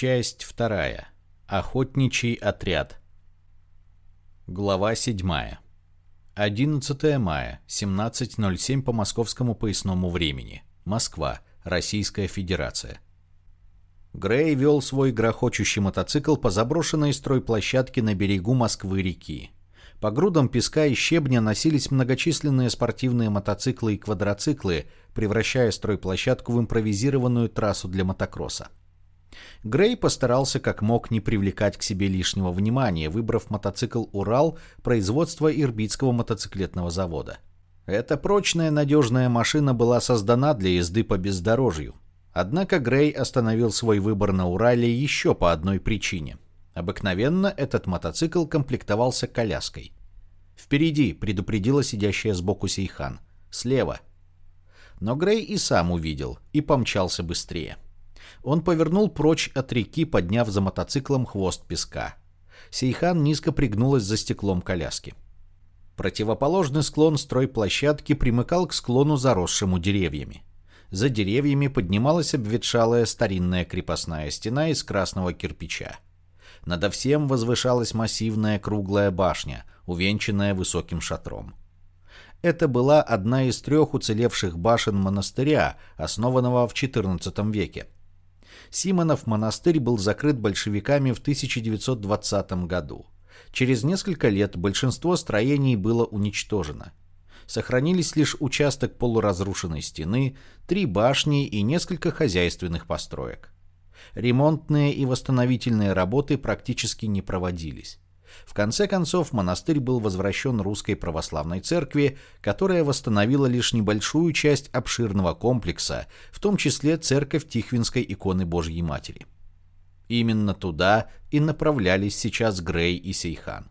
Часть вторая. Охотничий отряд. Глава 7. 11 мая, 17.07 по московскому поясному времени. Москва, Российская Федерация. Грей вел свой грохочущий мотоцикл по заброшенной стройплощадке на берегу Москвы-реки. По грудам песка и щебня носились многочисленные спортивные мотоциклы и квадроциклы, превращая стройплощадку в импровизированную трассу для мотокросса. Грей постарался как мог не привлекать к себе лишнего внимания, выбрав мотоцикл «Урал» производства Ирбитского мотоциклетного завода. Эта прочная надежная машина была создана для езды по бездорожью. Однако Грей остановил свой выбор на Урале еще по одной причине. Обыкновенно этот мотоцикл комплектовался коляской. Впереди предупредила сидящая сбоку Сейхан. Слева. Но Грей и сам увидел, и помчался быстрее. — он повернул прочь от реки, подняв за мотоциклом хвост песка. Сейхан низко пригнулась за стеклом коляски. Противоположный склон стройплощадки примыкал к склону, заросшему деревьями. За деревьями поднималась обветшалая старинная крепостная стена из красного кирпича. Надо всем возвышалась массивная круглая башня, увенчанная высоким шатром. Это была одна из трех уцелевших башен монастыря, основанного в XIV веке. Симонов монастырь был закрыт большевиками в 1920 году. Через несколько лет большинство строений было уничтожено. Сохранились лишь участок полуразрушенной стены, три башни и несколько хозяйственных построек. Ремонтные и восстановительные работы практически не проводились. В конце концов, монастырь был возвращен русской православной церкви, которая восстановила лишь небольшую часть обширного комплекса, в том числе церковь Тихвинской иконы Божьей Матери. Именно туда и направлялись сейчас Грей и Сейхан.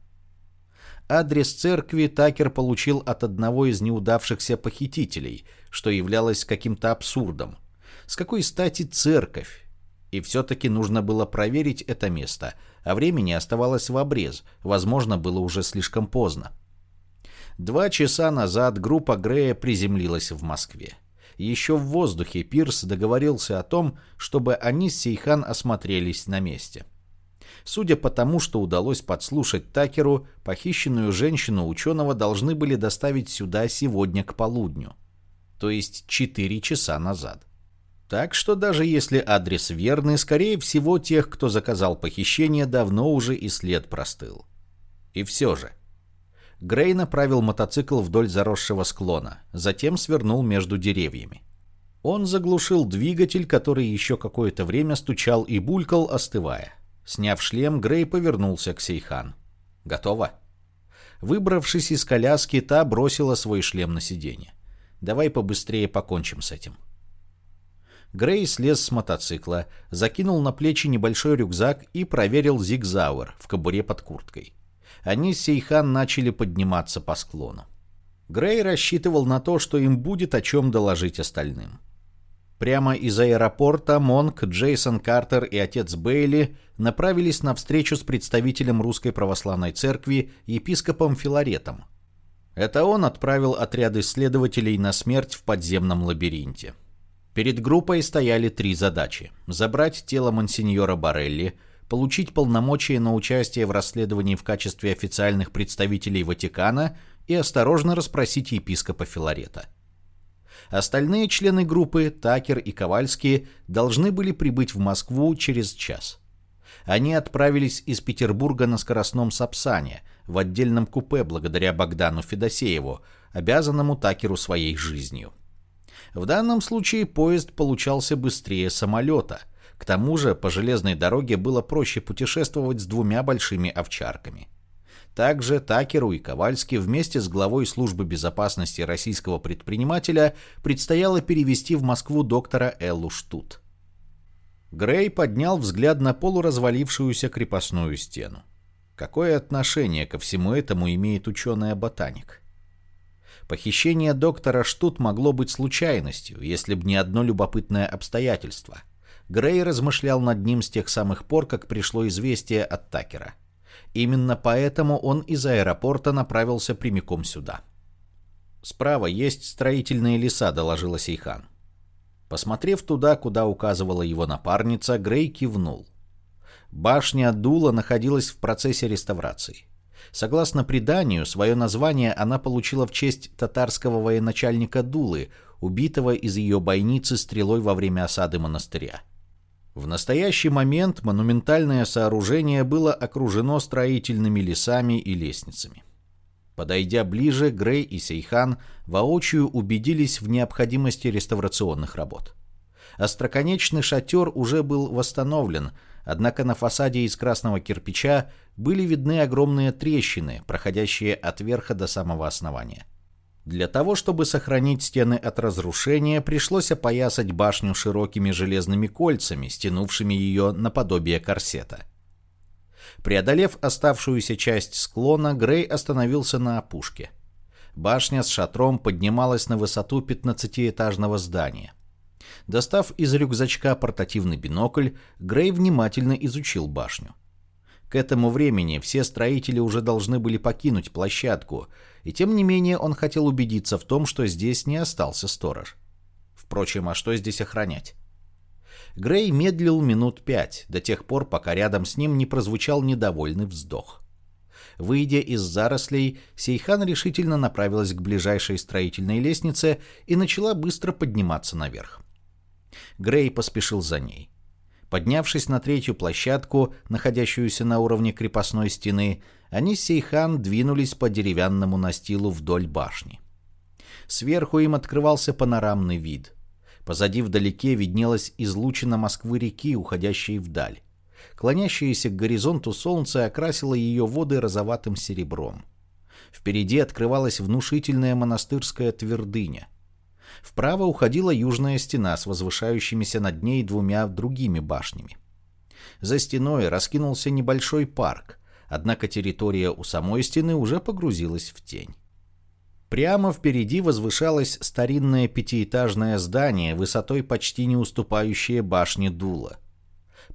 Адрес церкви Такер получил от одного из неудавшихся похитителей, что являлось каким-то абсурдом. С какой стати церковь? И все-таки нужно было проверить это место, а времени оставалось в обрез, возможно, было уже слишком поздно. Два часа назад группа Грея приземлилась в Москве. Еще в воздухе Пирс договорился о том, чтобы они с Сейхан осмотрелись на месте. Судя по тому, что удалось подслушать Такеру, похищенную женщину ученого должны были доставить сюда сегодня к полудню. То есть четыре часа назад. Так что даже если адрес верный, скорее всего, тех, кто заказал похищение, давно уже и след простыл. И все же. Грей направил мотоцикл вдоль заросшего склона, затем свернул между деревьями. Он заглушил двигатель, который еще какое-то время стучал и булькал, остывая. Сняв шлем, Грей повернулся к Сейхан. «Готово?» Выбравшись из коляски, та бросила свой шлем на сиденье. «Давай побыстрее покончим с этим». Грей слез с мотоцикла, закинул на плечи небольшой рюкзак и проверил зигзауэр в кобуре под курткой. Они с Сейхан начали подниматься по склону. Грей рассчитывал на то, что им будет о чем доложить остальным. Прямо из аэропорта Монк, Джейсон Картер и отец Бейли направились на встречу с представителем Русской Православной Церкви, епископом Филаретом. Это он отправил отряд исследователей на смерть в подземном лабиринте. Перед группой стояли три задачи. Забрать тело монсеньора Барелли, получить полномочия на участие в расследовании в качестве официальных представителей Ватикана и осторожно расспросить епископа Филарета. Остальные члены группы, Такер и Ковальский, должны были прибыть в Москву через час. Они отправились из Петербурга на скоростном Сапсане, в отдельном купе благодаря Богдану Федосееву, обязанному Такеру своей жизнью. В данном случае поезд получался быстрее самолета. К тому же по железной дороге было проще путешествовать с двумя большими овчарками. Также Такеру и Ковальски вместе с главой службы безопасности российского предпринимателя предстояло перевести в Москву доктора Эллу Штут. Грей поднял взгляд на полуразвалившуюся крепостную стену. Какое отношение ко всему этому имеет ученый-ботаник? Похищение доктора Штут могло быть случайностью, если б не одно любопытное обстоятельство. Грей размышлял над ним с тех самых пор, как пришло известие от Такера. Именно поэтому он из аэропорта направился прямиком сюда. «Справа есть строительные леса», — доложила Сейхан. Посмотрев туда, куда указывала его напарница, Грей кивнул. Башня Дула находилась в процессе реставрации. Согласно преданию, свое название она получила в честь татарского военачальника Дулы, убитого из ее бойницы стрелой во время осады монастыря. В настоящий момент монументальное сооружение было окружено строительными лесами и лестницами. Подойдя ближе, Грей и Сейхан воочию убедились в необходимости реставрационных работ. Остроконечный шатер уже был восстановлен, однако на фасаде из красного кирпича были видны огромные трещины, проходящие от верха до самого основания. Для того, чтобы сохранить стены от разрушения, пришлось опоясать башню широкими железными кольцами, стянувшими ее наподобие корсета. Преодолев оставшуюся часть склона, Грей остановился на опушке. Башня с шатром поднималась на высоту 15-этажного здания. Достав из рюкзачка портативный бинокль, Грей внимательно изучил башню. К этому времени все строители уже должны были покинуть площадку, и тем не менее он хотел убедиться в том, что здесь не остался сторож. Впрочем, а что здесь охранять? Грей медлил минут пять, до тех пор, пока рядом с ним не прозвучал недовольный вздох. Выйдя из зарослей, Сейхан решительно направилась к ближайшей строительной лестнице и начала быстро подниматься наверх. Грей поспешил за ней. Поднявшись на третью площадку, находящуюся на уровне крепостной стены, они с Сейхан двинулись по деревянному настилу вдоль башни. Сверху им открывался панорамный вид. Позади вдалеке виднелась излучина Москвы-реки, уходящей вдаль. Клонящееся к горизонту солнце окрасило ее воды розоватым серебром. Впереди открывалась внушительная монастырская твердыня — Вправо уходила южная стена с возвышающимися над ней двумя другими башнями. За стеной раскинулся небольшой парк, однако территория у самой стены уже погрузилась в тень. Прямо впереди возвышалось старинное пятиэтажное здание, высотой почти не уступающее башне дула.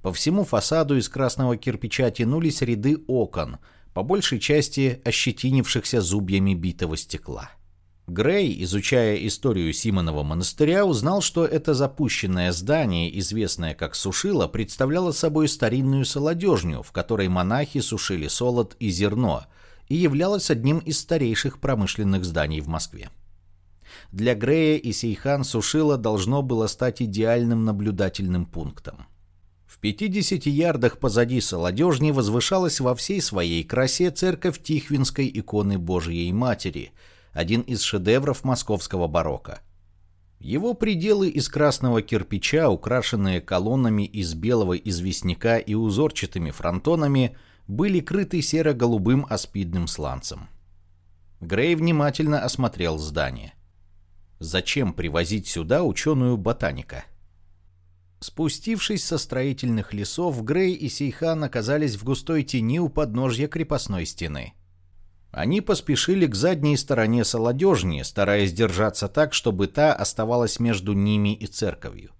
По всему фасаду из красного кирпича тянулись ряды окон, по большей части ощетинившихся зубьями битого стекла. Грей, изучая историю Симонова монастыря, узнал, что это запущенное здание, известное как Сушило, представляло собой старинную солодежню, в которой монахи сушили солод и зерно, и являлось одним из старейших промышленных зданий в Москве. Для Грея и Сейхан Сушило должно было стать идеальным наблюдательным пунктом. В 50 ярдах позади солодежни возвышалась во всей своей красе церковь Тихвинской иконы Божией Матери – один из шедевров московского барокко. Его пределы из красного кирпича, украшенные колоннами из белого известняка и узорчатыми фронтонами, были крыты серо-голубым аспидным сланцем. Грей внимательно осмотрел здание. Зачем привозить сюда ученую ботаника? Спустившись со строительных лесов, Грей и Сейхан оказались в густой тени у подножья крепостной стены. Они поспешили к задней стороне солодежни, стараясь держаться так, чтобы та оставалась между ними и церковью.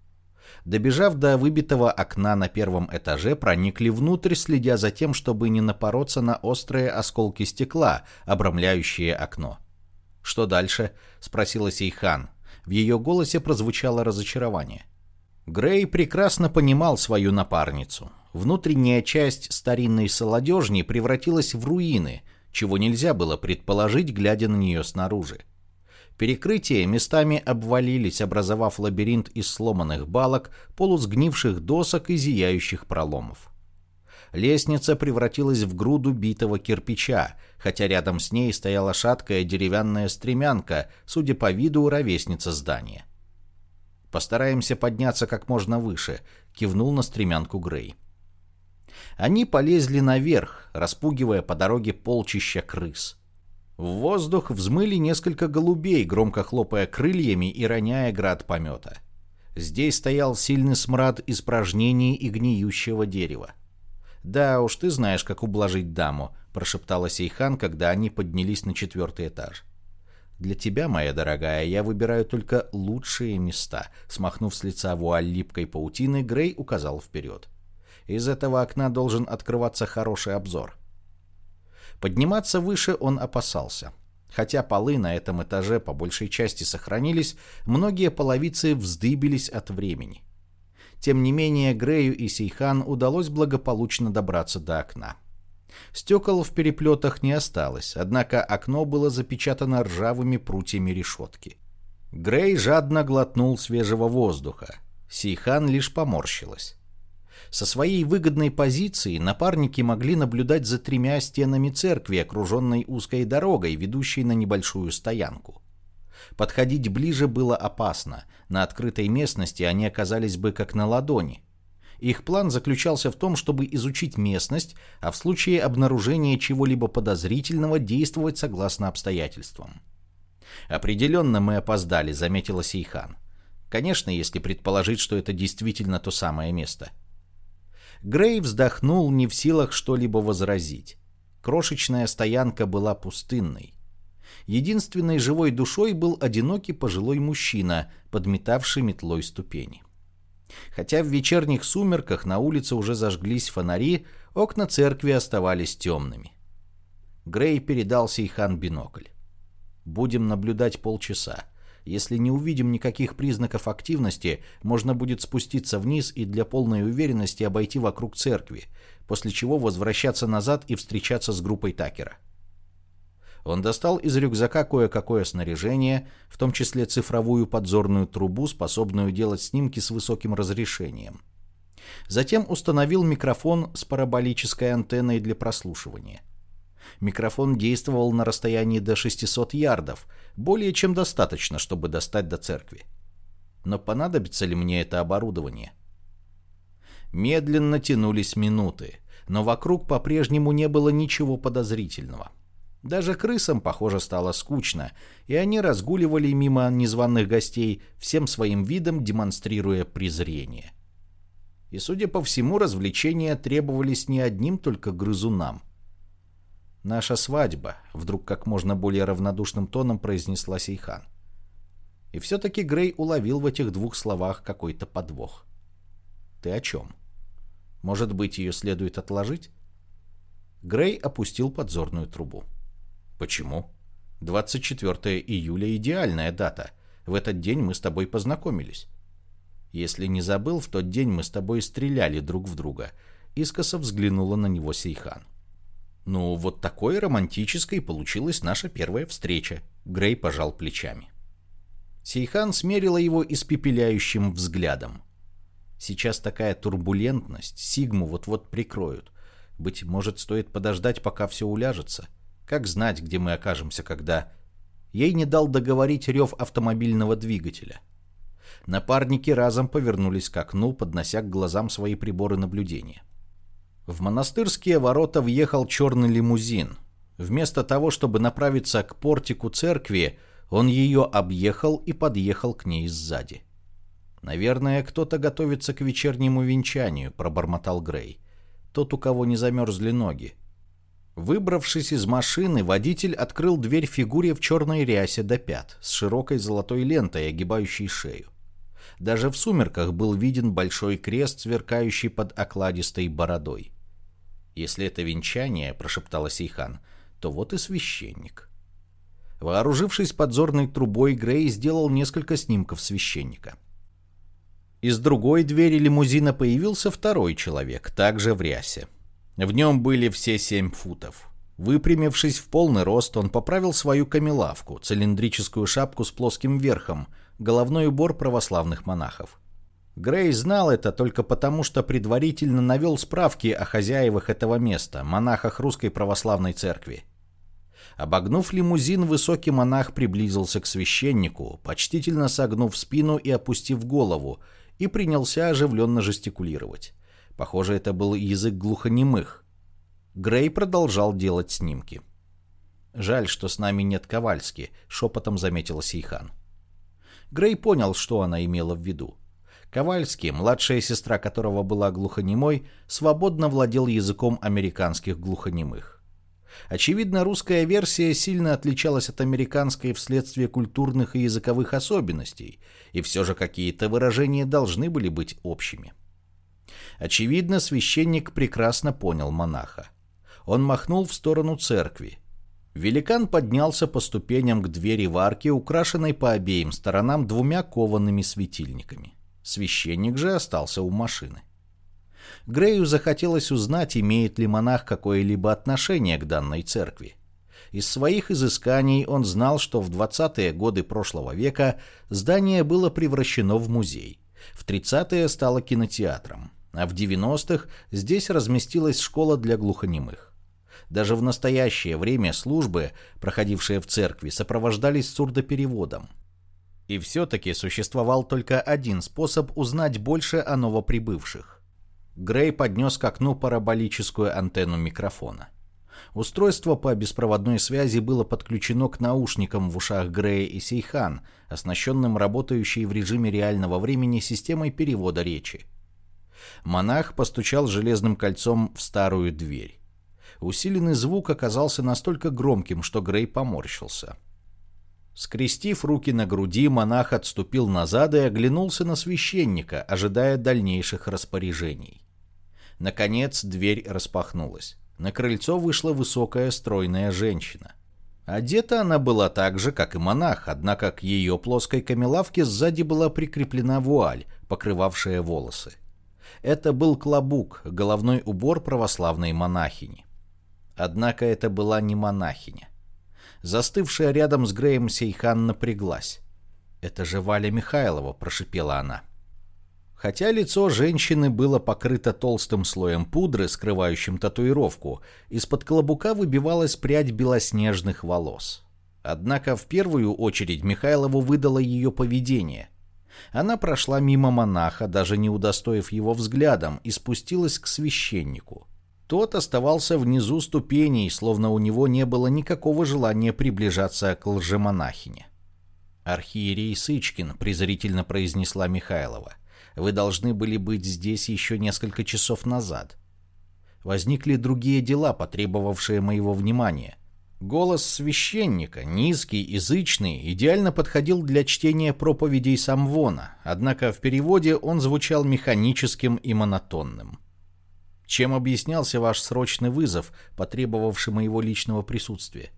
Добежав до выбитого окна на первом этаже, проникли внутрь, следя за тем, чтобы не напороться на острые осколки стекла, обрамляющие окно. «Что дальше?» — спросила Сейхан. В ее голосе прозвучало разочарование. Грей прекрасно понимал свою напарницу. Внутренняя часть старинной солодежни превратилась в руины — чего нельзя было предположить, глядя на нее снаружи. Перекрытия местами обвалились, образовав лабиринт из сломанных балок, полусгнивших досок и зияющих проломов. Лестница превратилась в груду битого кирпича, хотя рядом с ней стояла шаткая деревянная стремянка, судя по виду, ровесница здания. «Постараемся подняться как можно выше», — кивнул на стремянку Грей. Они полезли наверх, распугивая по дороге полчища крыс. В воздух взмыли несколько голубей, громко хлопая крыльями и роняя град помета. Здесь стоял сильный смрад испражнений и гниющего дерева. «Да уж, ты знаешь, как ублажить даму», — прошептала Сейхан, когда они поднялись на четвертый этаж. «Для тебя, моя дорогая, я выбираю только лучшие места», — смахнув с лица вуаль липкой паутины, Грей указал вперед. Из этого окна должен открываться хороший обзор. Подниматься выше он опасался. Хотя полы на этом этаже по большей части сохранились, многие половицы вздыбились от времени. Тем не менее, Грею и Сейхан удалось благополучно добраться до окна. Стекол в переплетах не осталось, однако окно было запечатано ржавыми прутьями решетки. Грей жадно глотнул свежего воздуха. Сейхан лишь поморщилась. Со своей выгодной позиции напарники могли наблюдать за тремя стенами церкви, окруженной узкой дорогой, ведущей на небольшую стоянку. Подходить ближе было опасно. На открытой местности они оказались бы как на ладони. Их план заключался в том, чтобы изучить местность, а в случае обнаружения чего-либо подозрительного действовать согласно обстоятельствам. «Определенно мы опоздали», — заметила Сейхан. «Конечно, если предположить, что это действительно то самое место». Грей вздохнул, не в силах что-либо возразить. Крошечная стоянка была пустынной. Единственной живой душой был одинокий пожилой мужчина, подметавший метлой ступени. Хотя в вечерних сумерках на улице уже зажглись фонари, окна церкви оставались темными. Грей передал Сейхан бинокль. «Будем наблюдать полчаса. Если не увидим никаких признаков активности, можно будет спуститься вниз и для полной уверенности обойти вокруг церкви, после чего возвращаться назад и встречаться с группой Такера. Он достал из рюкзака кое-какое снаряжение, в том числе цифровую подзорную трубу, способную делать снимки с высоким разрешением. Затем установил микрофон с параболической антенной для прослушивания. Микрофон действовал на расстоянии до 600 ярдов, более чем достаточно, чтобы достать до церкви. Но понадобится ли мне это оборудование? Медленно тянулись минуты, но вокруг по-прежнему не было ничего подозрительного. Даже крысам, похоже, стало скучно, и они разгуливали мимо незваных гостей, всем своим видом демонстрируя презрение. И, судя по всему, развлечения требовались не одним только грызунам – «Наша свадьба», — вдруг как можно более равнодушным тоном произнесла Сейхан. И все-таки Грей уловил в этих двух словах какой-то подвох. «Ты о чем? Может быть, ее следует отложить?» Грей опустил подзорную трубу. «Почему?» 24 июля – идеальная дата. В этот день мы с тобой познакомились. Если не забыл, в тот день мы с тобой стреляли друг в друга. Искоса взглянула на него Сейхан. Ну, вот такой романтической получилась наша первая встреча. Грей пожал плечами. Сейхан смерила его испепеляющим взглядом. Сейчас такая турбулентность, Сигму вот-вот прикроют. Быть может, стоит подождать, пока все уляжется. Как знать, где мы окажемся, когда... Ей не дал договорить рев автомобильного двигателя. Напарники разом повернулись к окну, поднося к глазам свои приборы наблюдения. В монастырские ворота въехал черный лимузин. Вместо того, чтобы направиться к портику церкви, он ее объехал и подъехал к ней сзади. «Наверное, кто-то готовится к вечернему венчанию», — пробормотал Грей. «Тот, у кого не замерзли ноги». Выбравшись из машины, водитель открыл дверь фигуре в черной рясе до пят, с широкой золотой лентой, огибающей шею. Даже в сумерках был виден большой крест, сверкающий под окладистой бородой. «Если это венчание», — прошептала Сейхан, — «то вот и священник». Вооружившись подзорной трубой, Грей сделал несколько снимков священника. Из другой двери лимузина появился второй человек, также в рясе. В нем были все семь футов. Выпрямившись в полный рост, он поправил свою камелавку, цилиндрическую шапку с плоским верхом, головной убор православных монахов. Грей знал это только потому, что предварительно навел справки о хозяевах этого места, монахах Русской Православной Церкви. Обогнув лимузин, высокий монах приблизился к священнику, почтительно согнув спину и опустив голову, и принялся оживленно жестикулировать. Похоже, это был язык глухонемых. Грей продолжал делать снимки. «Жаль, что с нами нет Ковальски», — шепотом заметила Сейхан. Грей понял, что она имела в виду. Ковальский, младшая сестра которого была глухонемой, свободно владел языком американских глухонемых. Очевидно, русская версия сильно отличалась от американской вследствие культурных и языковых особенностей, и все же какие-то выражения должны были быть общими. Очевидно, священник прекрасно понял монаха. Он махнул в сторону церкви. Великан поднялся по ступеням к двери в арке, украшенной по обеим сторонам двумя коваными светильниками. Священник же остался у машины. Грею захотелось узнать, имеет ли монах какое-либо отношение к данной церкви. Из своих изысканий он знал, что в 20-е годы прошлого века здание было превращено в музей. В 30-е стало кинотеатром, а в 90-х здесь разместилась школа для глухонемых. Даже в настоящее время службы, проходившие в церкви, сопровождались сурдопереводом. И все-таки существовал только один способ узнать больше о новоприбывших. Грей поднес к окну параболическую антенну микрофона. Устройство по беспроводной связи было подключено к наушникам в ушах Грея и Сейхан, оснащенным работающей в режиме реального времени системой перевода речи. Монах постучал железным кольцом в старую дверь. Усиленный звук оказался настолько громким, что Грей поморщился. Скрестив руки на груди, монах отступил назад и оглянулся на священника, ожидая дальнейших распоряжений. Наконец дверь распахнулась. На крыльцо вышла высокая стройная женщина. Одета она была так же, как и монах, однако к ее плоской камелавке сзади была прикреплена вуаль, покрывавшая волосы. Это был клобук, головной убор православной монахини. Однако это была не монахиня. Застывшая рядом с Греем Сейхан напряглась. «Это же Валя Михайлова», — прошипела она. — Хотя лицо женщины было покрыто толстым слоем пудры, скрывающим татуировку, из-под клобука выбивалась прядь белоснежных волос. Однако в первую очередь Михайлову выдало ее поведение. Она прошла мимо монаха, даже не удостоив его взглядом, и спустилась к священнику. Тот оставался внизу ступеней, словно у него не было никакого желания приближаться к лжемонахине. «Архиерей Сычкин», — презрительно произнесла Михайлова. Вы должны были быть здесь еще несколько часов назад. Возникли другие дела, потребовавшие моего внимания. Голос священника, низкий, язычный, идеально подходил для чтения проповедей Самвона, однако в переводе он звучал механическим и монотонным. Чем объяснялся ваш срочный вызов, потребовавший моего личного присутствия?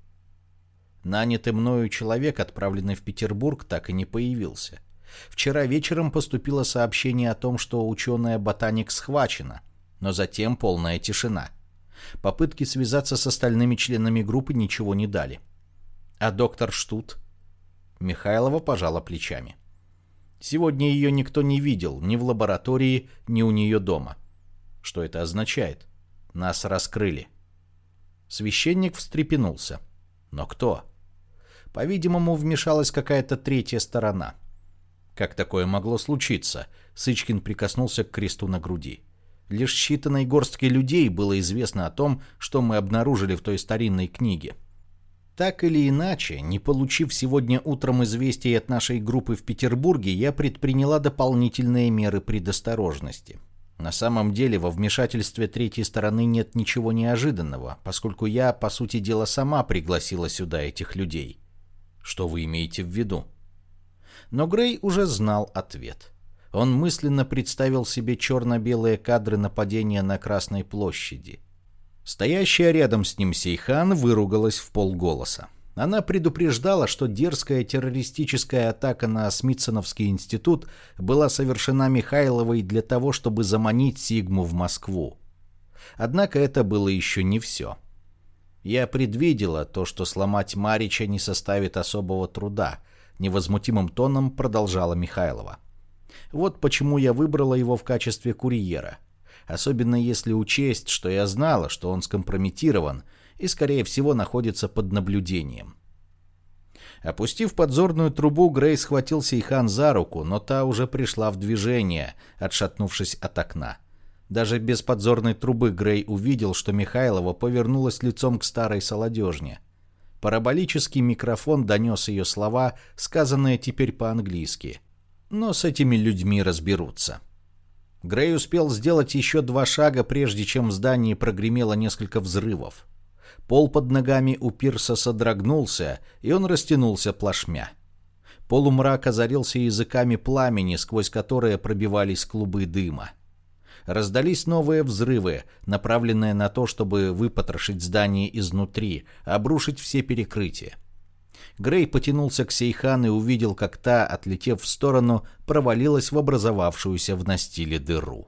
Нанятый мною человек, отправленный в Петербург, так и не появился. Вчера вечером поступило сообщение о том, что ученая-ботаник схвачена, но затем полная тишина. Попытки связаться с остальными членами группы ничего не дали. А доктор Штут? Михайлова пожала плечами. Сегодня ее никто не видел ни в лаборатории, ни у нее дома. Что это означает? Нас раскрыли. Священник встрепенулся. Но кто? По-видимому, вмешалась какая-то третья сторона. Как такое могло случиться? Сычкин прикоснулся к кресту на груди. Лишь считанной горстке людей было известно о том, что мы обнаружили в той старинной книге. Так или иначе, не получив сегодня утром известий от нашей группы в Петербурге, я предприняла дополнительные меры предосторожности. На самом деле во вмешательстве третьей стороны нет ничего неожиданного, поскольку я, по сути дела, сама пригласила сюда этих людей. Что вы имеете в виду? Но Грей уже знал ответ. Он мысленно представил себе черно-белые кадры нападения на Красной площади. Стоящая рядом с ним Сейхан выругалась в полголоса. Она предупреждала, что дерзкая террористическая атака на Смитсоновский институт была совершена Михайловой для того, чтобы заманить Сигму в Москву. Однако это было еще не все. Я предвидела то, что сломать Марича не составит особого труда – невозмутимым тоном продолжала Михайлова. Вот почему я выбрала его в качестве курьера. Особенно если учесть, что я знала, что он скомпрометирован и, скорее всего, находится под наблюдением. Опустив подзорную трубу, Грей схватил Сейхан за руку, но та уже пришла в движение, отшатнувшись от окна. Даже без подзорной трубы Грей увидел, что Михайлова повернулась лицом к старой солодежне. Параболический микрофон донес ее слова, сказанные теперь по-английски. Но с этими людьми разберутся. Грей успел сделать еще два шага, прежде чем в здании прогремело несколько взрывов. Пол под ногами у пирса содрогнулся, и он растянулся плашмя. Полумрак озарился языками пламени, сквозь которые пробивались клубы дыма раздались новые взрывы, направленные на то, чтобы выпотрошить здание изнутри, обрушить все перекрытия. Грей потянулся к Сейхан и увидел, как та, отлетев в сторону, провалилась в образовавшуюся в настиле дыру.